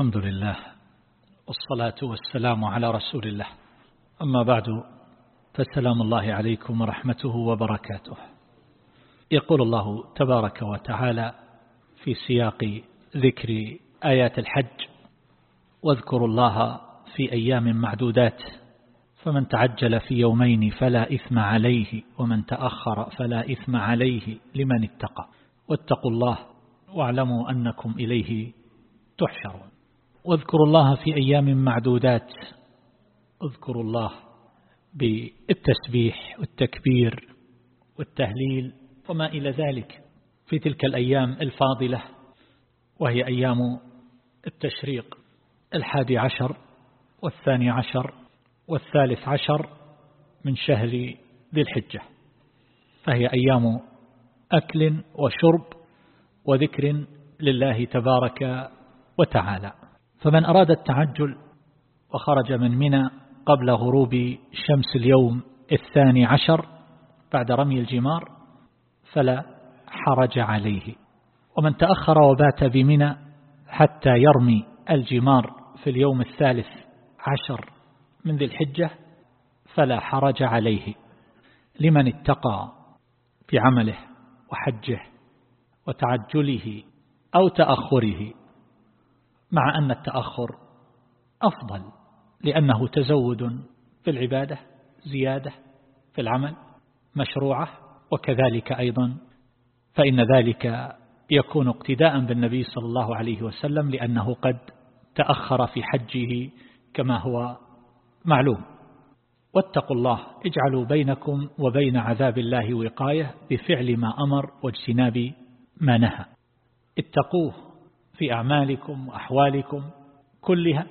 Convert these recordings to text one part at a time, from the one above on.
الحمد لله والصلاة والسلام على رسول الله. أما بعد فسلام الله عليكم ورحمته وبركاته. يقول الله تبارك وتعالى في سياق ذكر آيات الحج واذكروا الله في أيام معدودات فمن تعجل في يومين فلا إثم عليه ومن تأخر فلا إثم عليه لمن اتقى واتقوا الله واعلموا أنكم إليه تحشرون. واذكروا الله في أيام معدودات. اذكروا الله بالتسبيح والتكبير والتهليل وما إلى ذلك في تلك الأيام الفاضلة وهي أيام التشريق الحادي عشر والثاني عشر والثالث عشر من شهر ذي الحجة. فهي أيام أكل وشرب وذكر لله تبارك وتعالى. فمن أراد التعجل وخرج من منى قبل غروب شمس اليوم الثاني عشر بعد رمي الجمار فلا حرج عليه. ومن تأخر وبات بمنى حتى يرمي الجمار في اليوم الثالث عشر من ذي الحجة فلا حرج عليه. لمن اتقى في عمله وحجه وتعجله أو تأخره. مع أن التأخر أفضل لأنه تزود في العبادة زيادة في العمل مشروعة وكذلك أيضا فإن ذلك يكون اقتداء بالنبي صلى الله عليه وسلم لأنه قد تأخر في حجه كما هو معلوم. واتقوا الله اجعلوا بينكم وبين عذاب الله وقاية بفعل ما أمر واجتناب ما نهى. اتقوه في أعمالكم وأحوالكم كلها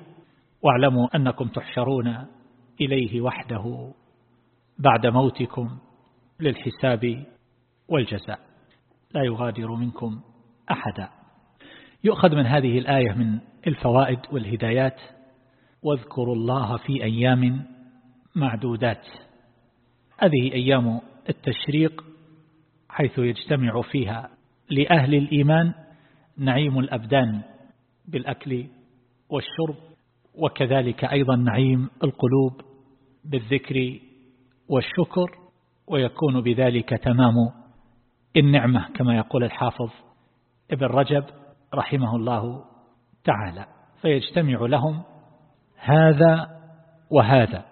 واعلموا أنكم تحشرون إليه وحده بعد موتكم للحساب والجزاء. لا يغادر منكم أحدا. يؤخذ من هذه الآية من الفوائد والهدايات واذكروا الله في أيام معدودات. هذه أيام التشريق حيث يجتمع فيها لأهل الإيمان نعيم الأبدان بالأكل والشرب وكذلك أيضا نعيم القلوب بالذكر والشكر ويكون بذلك تمام النعمة كما يقول الحافظ ابن رجب رحمه الله تعالى. فيجتمع لهم هذا وهذا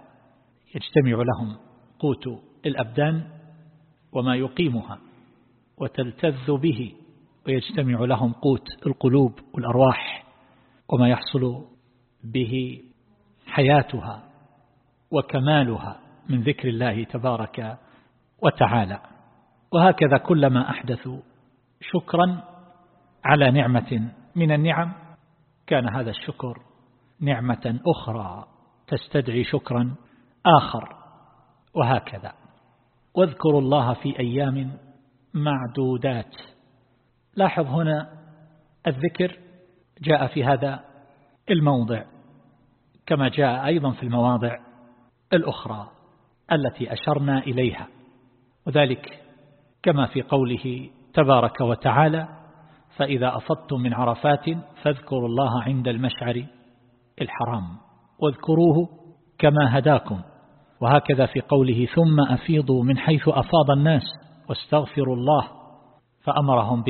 يجتمع لهم قوت الأبدان وما يقيمها وتلتذ به ويجتمع لهم قوت القلوب والأرواح وما يحصل به حياتها وكمالها من ذكر الله تبارك وتعالى. وهكذا كلما أحدثوا شكرا على نعمة من النعم كان هذا الشكر نعمة أخرى تستدعي شكرا آخر وهكذا. واذكروا الله في أيام معدودات. لاحظ هنا الذكر جاء في هذا الموضع كما جاء أيضا في المواضع الأخرى التي أشرنا إليها وذلك كما في قوله تبارك وتعالى فإذا أفضتم من عرفات فاذكروا الله عند المشعر الحرام واذكروه كما هداكم. وهكذا في قوله ثم أفيضوا من حيث أفاض الناس واستغفروا الله فأمرهم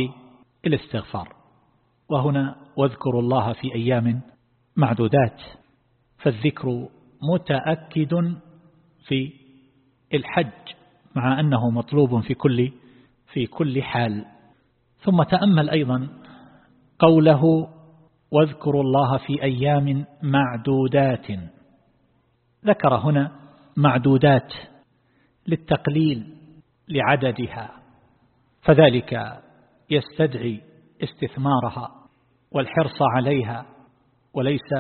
بالاستغفار وهنا واذكروا الله في أيام معدودات فالذكر متأكد في الحج مع أنه مطلوب في كل في كل حال. ثم تأمل أيضا قوله واذكروا الله في أيام معدودات. ذكر هنا معدودات للتقليل لعددها فذلك يستدعي استثمارها والحرص عليها وليس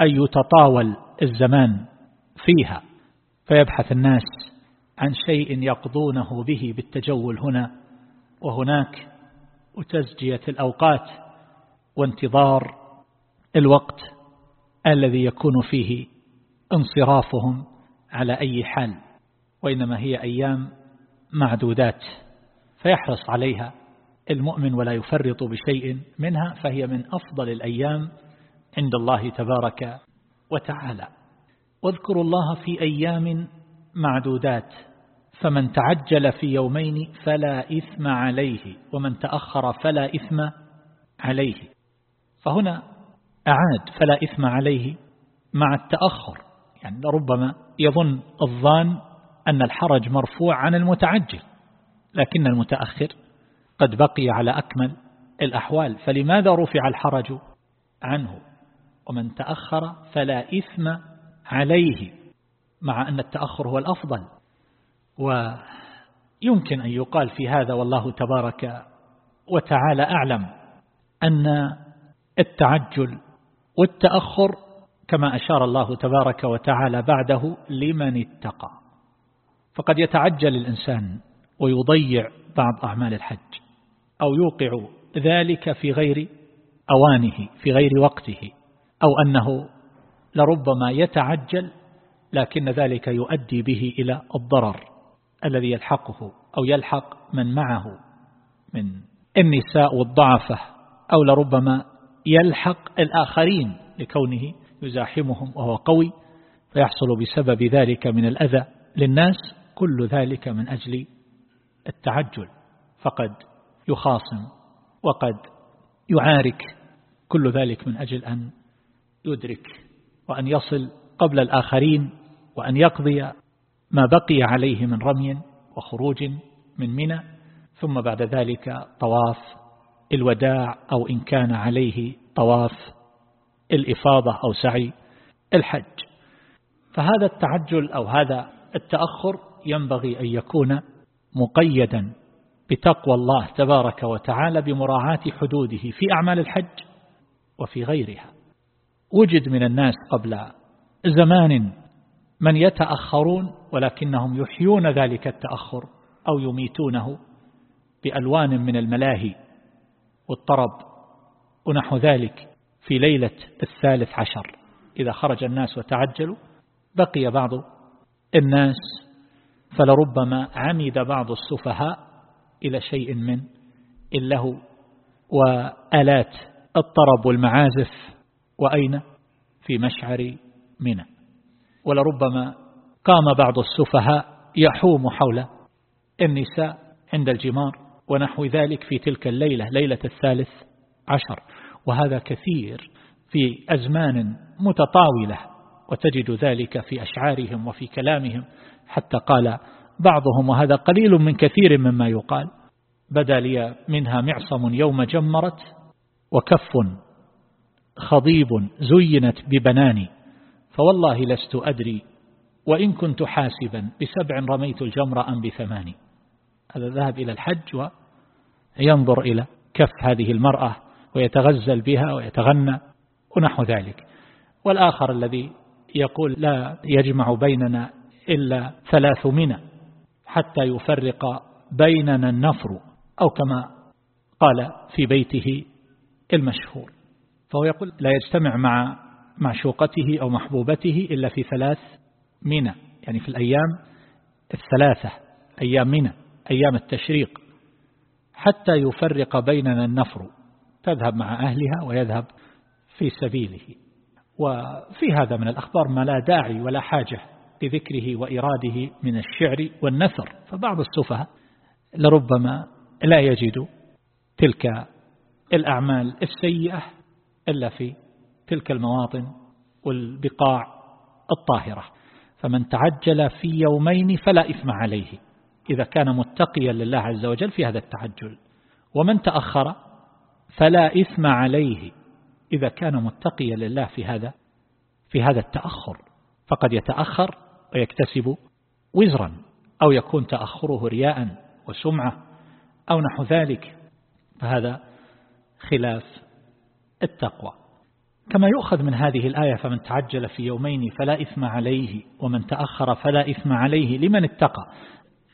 أن يتطاول الزمان فيها. فيبحث الناس عن شيء يقضونه به بالتجول هنا وهناك وتزجية الأوقات وانتظار الوقت الذي يكون فيه انصرافهم على أي حال وإنما هي أيام معدودات فيحرص عليها المؤمن ولا يفرط بشيء منها فهي من أفضل الأيام عند الله تبارك وتعالى. واذكروا الله في أيام معدودات فمن تعجل في يومين فلا إثم عليه ومن تأخر فلا إثم عليه. فهنا أعاد فلا إثم عليه مع التأخر يعني ربما يظن الظان أن الحرج مرفوع عن المتعجل لكن المتأخر قد بقي على أكمل الأحوال فلماذا رفع الحرج عنه؟ ومن تأخر فلا إثم عليه مع أن التأخر هو الأفضل. ويمكن أن يقال في هذا والله تبارك وتعالى أعلم أن التعجل والتأخر كما أشار الله تبارك وتعالى بعده لمن اتقى. فقد يتعجل الإنسان ويضيع بعض أعمال الحج. أو يوقع ذلك في غير أوانه في غير وقته أو أنه لربما يتعجل لكن ذلك يؤدي به إلى الضرر الذي يلحقه أو يلحق من معه من النساء والضعفة أو لربما يلحق الآخرين لكونه يزاحمهم وهو قوي فيحصل بسبب ذلك من الأذى للناس كل ذلك من أجل التعجل. فقد يخاصم وقد يعارك كل ذلك من أجل أن يدرك وأن يصل قبل الآخرين وأن يقضي ما بقي عليه من رمي وخروج من منى ثم بعد ذلك طواف الوداع أو إن كان عليه طواف الإفاضة أو سعي الحج. فهذا التعجل أو هذا التأخر ينبغي أن يكون مقيدا بتقوى الله تبارك وتعالى بمراعاة حدوده في أعمال الحج وفي غيرها. وجد من الناس قبل زمان من يتأخرون ولكنهم يحيون ذلك التأخر أو يميتونه بألوان من الملاهي والطرب ونحو ذلك في ليلة الثالث عشر. إذا خرج الناس وتعجلوا بقي بعض الناس فلربما عمد بعض السفهاء إلى شيء من اللهو وآلات الطرب والمعازف وأين؟ في مشعر منى. ولربما قام بعض السفهاء يحوم حول النساء عند الجمار ونحو ذلك في تلك الليلة ليلة الثالث عشر. وهذا كثير في أزمان متطاولة وتجد ذلك في أشعارهم وفي كلامهم حتى قال بعضهم وهذا قليل من كثير مما يقال. بدا لي منها معصم يوم جمرت وكف خضيب زينت ببناني. فوالله لست أدري وإن كنت حاسبا بسبع رميت الجمر أم بثماني. هذا ذهب إلى الحج وينظر إلى كف هذه المرأة ويتغزل بها ويتغنى ونحو ذلك. والآخر الذي يقول لا يجمع بيننا إلا ثلاث منى حتى يفرق بيننا النفر أو كما قال في بيته المشهور. فهو يقول لا يجتمع مع معشوقته أو محبوبته إلا في ثلاث منى يعني في الأيام الثلاثة أيام منى أيام التشريق حتى يفرق بيننا النفر. تذهب مع أهلها ويذهب في سبيله. وفي هذا من الأخبار ما لا داعي ولا حاجة لذكره وإراده من الشعر والنثر. فبعض السفهاء لربما لا يجد تلك الأعمال السيئة إلا في تلك المواطن والبقاع الطاهرة. فمن تعجل في يومين فلا إثم عليه. إذا كان متقيا لله عز وجل في هذا التعجل. ومن تأخر فلا إثم عليه. إذا كان متقيا لله في هذا في هذا التأخر. فقد يتأخر ويكتسب وزرا أو يكون تأخره رياء وسمعة أو نحو ذلك. فهذا خلاف التقوى. كما يؤخذ من هذه الآية فمن تعجل في يومين فلا إثم عليه ومن تأخر فلا إثم عليه. لمن اتقى؟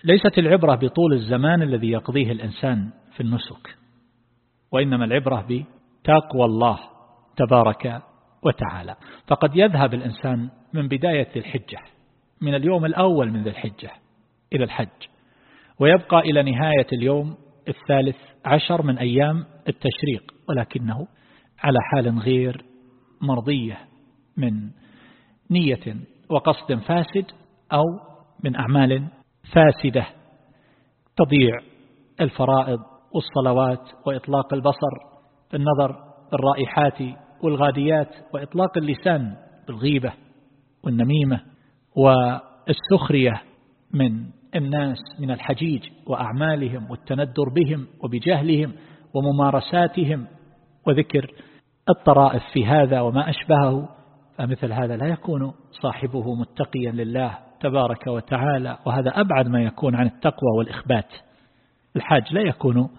ليست العبرة بطول الزمان الذي يقضيه الإنسان في النسك وإنما العبرة بتقوى الله تبارك وتعالى. فقد يذهب الإنسان من بداية الحجة. من اليوم الأول من ذي الحجة إلى الحج ويبقى إلى نهاية اليوم الثالث عشر من أيام التشريق ولكنه على حال غير مرضية من نية وقصد فاسد أو من أعمال فاسدة تضيع الفرائض والصلوات وإطلاق البصر بالنظر بالرائحات والغاديات وإطلاق اللسان بالغيبة والنميمة. والسخرية من الناس من الحجيج وأعمالهم والتندر بهم وبجهلهم وممارساتهم وذكر الطرائف في هذا وما أشبهه فمثل هذا لا يكون صاحبه متقيا لله تبارك وتعالى وهذا أبعد ما يكون عن التقوى والإخبات. الحاج لا يكون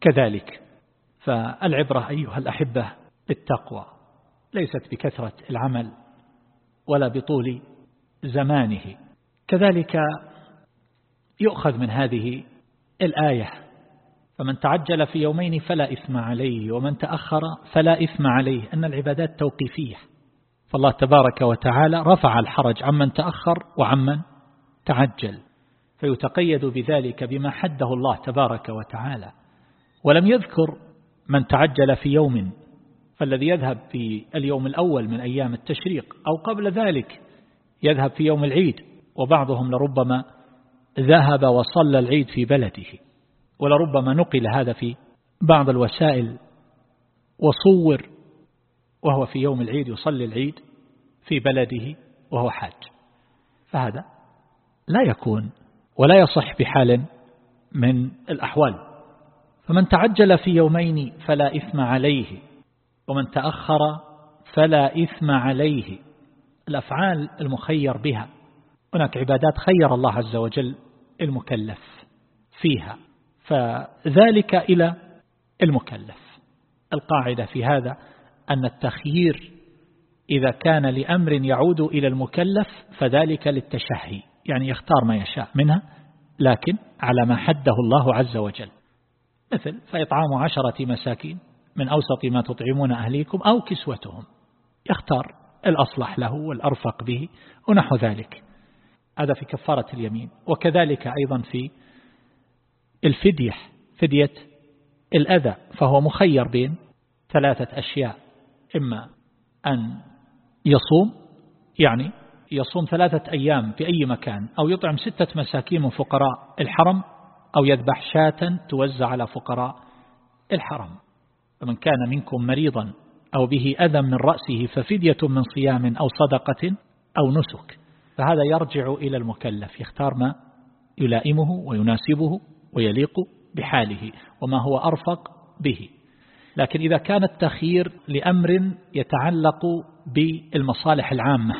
كذلك. فالعبرة أيها الأحبة بالتقوى ليست بكثرة العمل ولا بطول زمانه. كذلك يؤخذ من هذه الآية فمن تعجل في يومين فلا إثم عليه ومن تأخر فلا إثم عليه. أن العبادات توقيفية. فالله تبارك وتعالى رفع الحرج عمن تأخر وعمن تعجل. فيتقيد بذلك بما حده الله تبارك وتعالى. ولم يذكر من تعجل في يوم فالذي يذهب في اليوم الأول من أيام التشريق أو قبل ذلك يذهب في يوم العيد وبعضهم لربما ذهب وصلى العيد في بلده ولربما نقل هذا في بعض الوسائل وصور وهو في يوم العيد يصلي العيد في بلده وهو حاج. فهذا لا يكون ولا يصح بحال من الأحوال. فمن تعجل في يومين فلا إثم عليه ومن تأخر فلا إثم عليه. الأفعال المخير بها. هناك عبادات خير الله عز وجل المكلف فيها. فذلك إلى المكلف. القاعدة في هذا أن التخيير إذا كان لأمر يعود إلى المكلف فذلك للتشهي يعني يختار ما يشاء منها لكن على ما حده الله عز وجل. مثل فإطعام عشرة مساكين من أوسط ما تطعمون أهليكم أو كسوتهم. يختار الأصلح له والأرفق به ونحو ذلك. هذا في كفارة اليمين. وكذلك أيضا في الفدية فدية الأذى فهو مخير بين ثلاثة أشياء. إما أن يصوم يعني يصوم ثلاثة أيام في أي مكان أو يطعم ستة مساكين من فقراء الحرم أو يذبح شاة توزع على فقراء الحرم. فمن كان منكم مريضا أو به أذى من رأسه ففدية من صيام أو صدقة أو نسك. فهذا يرجع إلى المكلف يختار ما يلائمه ويناسبه ويليق بحاله وما هو أرفق به. لكن إذا كان التخيير لأمر يتعلق بالمصالح العامة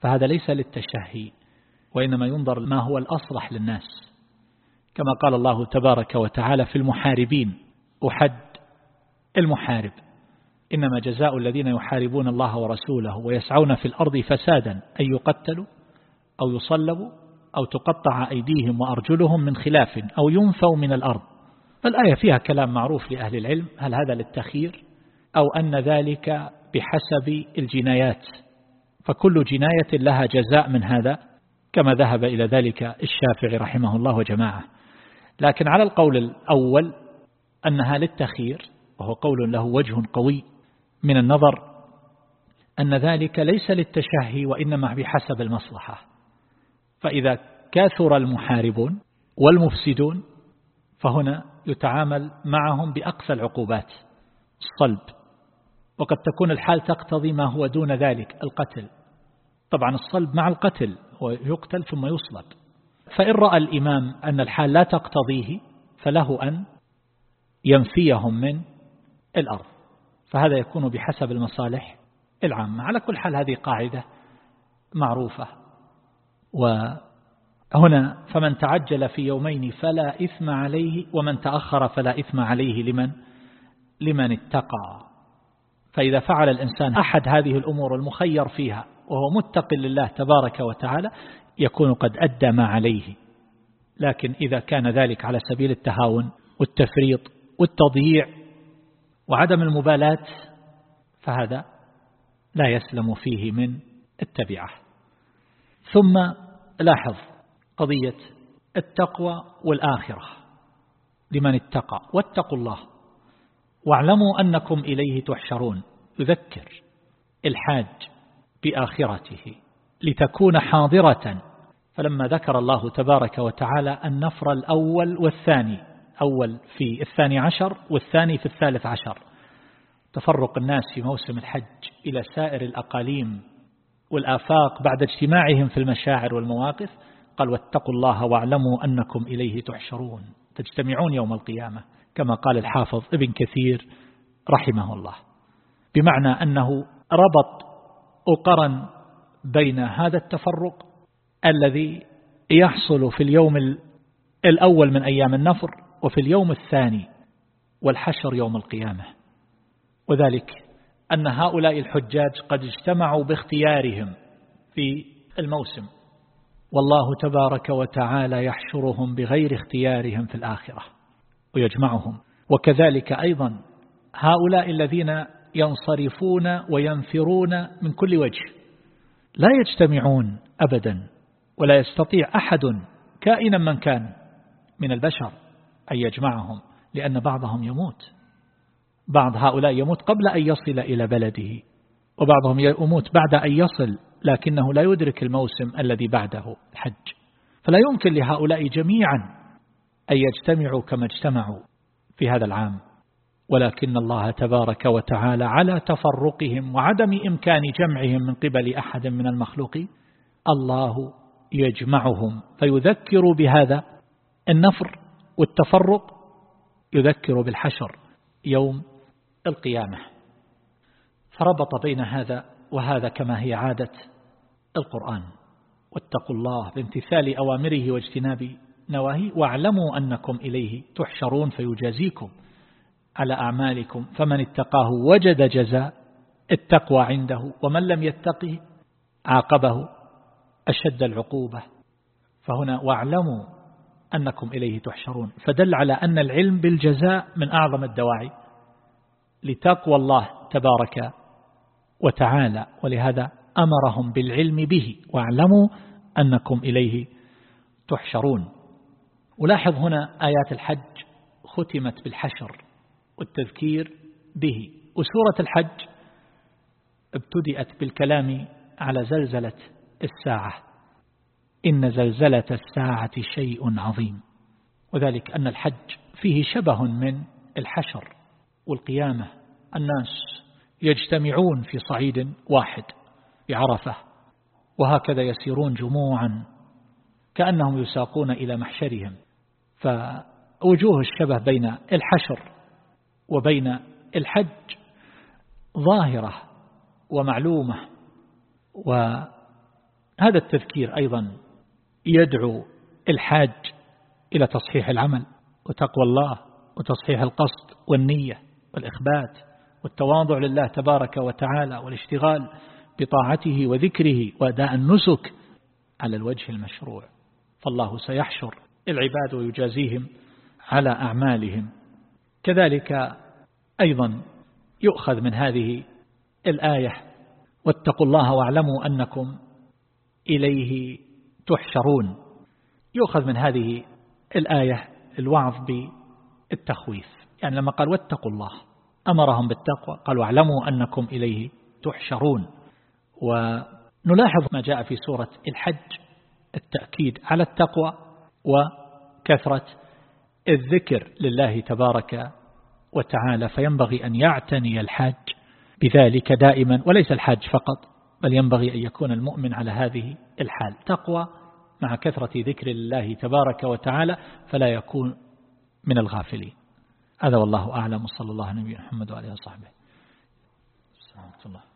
فهذا ليس للتشهي وإنما ينظر ما هو الأصلح للناس. كما قال الله تبارك وتعالى في المحاربين أحد المحارب. إنما جزاء الذين يحاربون الله ورسوله ويسعون في الأرض فسادا أن يقتلوا أو يصلبوا أو تقطع أيديهم وأرجلهم من خلاف أو ينفوا من الأرض. فالآية فيها كلام معروف لأهل العلم هل هذا للتخيير أو أن ذلك بحسب الجنايات؟ فكل جناية لها جزاء من هذا كما ذهب إلى ذلك الشافعي رحمه الله وجماعة لكن على القول الأول أنها للتخيير وهو قول له وجه قوي من النظر أن ذلك ليس للتشهي وإنما بحسب المصلحة. فإذا كثر المحاربون والمفسدون فهنا يتعامل معهم بأقصى العقوبات الصلب. وقد تكون الحال تقتضي ما هو دون ذلك القتل. طبعا الصلب مع القتل ويقتل ثم يصلب. فإن رأى الإمام أن الحال لا تقتضيه فله أن ينفيهم من الأرض. فهذا يكون بحسب المصالح العامة. على كل حال هذه قاعدة معروفة. وهنا فمن تعجل في يومين فلا إثم عليه ومن تأخر فلا إثم عليه لمن لمن اتقى. فإذا فعل الإنسان أحد هذه الأمور المخير فيها وهو متق لله تبارك وتعالى يكون قد أدى ما عليه. لكن إذا كان ذلك على سبيل التهاون والتفريط والتضييع وعدم المبالاة فهذا لا يسلم فيه من التبعة. ثم لاحظ قضية التقوى والآخرة لمن اتقى واتقوا الله واعلموا أنكم إليه تحشرون. يذكر الحاج بآخرته لتكون حاضرة فلما ذكر الله تبارك وتعالى النفر الأول والثاني أول في الثاني عشر والثاني في الثالث عشر. تفرق الناس في موسم الحج إلى سائر الأقاليم والآفاق بعد اجتماعهم في المشاعر والمواقف. قال واتقوا الله واعلموا أنكم إليه تحشرون. تجتمعون يوم القيامة كما قال الحافظ ابن كثير رحمه الله. بمعنى أنه ربط وقرن بين هذا التفرق الذي يحصل في اليوم الأول من أيام النفر وفي اليوم الثاني والحشر يوم القيامة. وذلك أن هؤلاء الحجاج قد اجتمعوا باختيارهم في الموسم. والله تبارك وتعالى يحشرهم بغير اختيارهم في الآخرة ويجمعهم. وكذلك أيضا هؤلاء الذين ينصرفون وينفرون من كل وجه لا يجتمعون أبدا ولا يستطيع أحد كائنا من كان من البشر. أن يجمعهم لأن بعضهم يموت. بعض هؤلاء يموت قبل أن يصل إلى بلده وبعضهم يموت بعد أن يصل لكنه لا يدرك الموسم الذي بعده الحج. فلا يمكن لهؤلاء جميعا أن يجتمعوا كما اجتمعوا في هذا العام. ولكن الله تبارك وتعالى على تفرقهم وعدم إمكان جمعهم من قبل أحد من المخلوق الله يجمعهم. فيذكر بهذا النفر والتفرق يذكر بالحشر يوم القيامة. فربط بين هذا وهذا كما هي عادة القرآن. واتقوا الله بامتثال أوامره واجتناب نواهي واعلموا أنكم إليه تحشرون فيجازيكم على أعمالكم. فمن اتقاه وجد جزاء التقوى عنده ومن لم يتقه عاقبه أشد العقوبة. فهنا واعلموا أنكم إليه تحشرون. فدل على أن العلم بالجزاء من أعظم الدواعي. لتقوى الله تبارك وتعالى. ولهذا أمرهم بالعلم به. واعلموا أنكم إليه تحشرون. ولاحظ هنا آيات الحج ختمت بالحشر والتذكير به. وسورة الحج ابتدأت بالكلام على زلزلة الساعة. إن زلزلة الساعة شيء عظيم. وذلك أن الحج فيه شبه من الحشر والقيامة. الناس يجتمعون في صعيد واحد بعرفة وهكذا يسيرون جموعا كأنهم يساقون إلى محشرهم. فوجوه الشبه بين الحشر وبين الحج ظاهرة ومعلومة. وهذا التذكير أيضا يدعو الحاج إلى تصحيح العمل وتقوى الله وتصحيح القصد والنية والإخبات والتواضع لله تبارك وتعالى والاشتغال بطاعته وذكره وأداء النسك على الوجه المشروع. فالله سيحشر العباد ويجازيهم على أعمالهم. كذلك أيضا يؤخذ من هذه الآية واتقوا الله واعلموا أنكم إليه تحشرون. يؤخذ من هذه الآية الوعظ بالتخويف. يعني لما قال واتقوا الله أمرهم بالتقوى. قالوا اعلموا أنكم إليه تحشرون. ونلاحظ ما جاء في سورة الحج التأكيد على التقوى وكثرة الذكر لله تبارك وتعالى. فينبغي أن يعتني الحاج بذلك دائما وليس الحاج فقط. بل ينبغي أن يكون المؤمن على هذه الحال. تقوى مع كثرة ذكر الله تبارك وتعالى فلا يكون من الغافلين. هذا والله أعلم. صلى الله عليه محمد وعليه وصحبه. الله.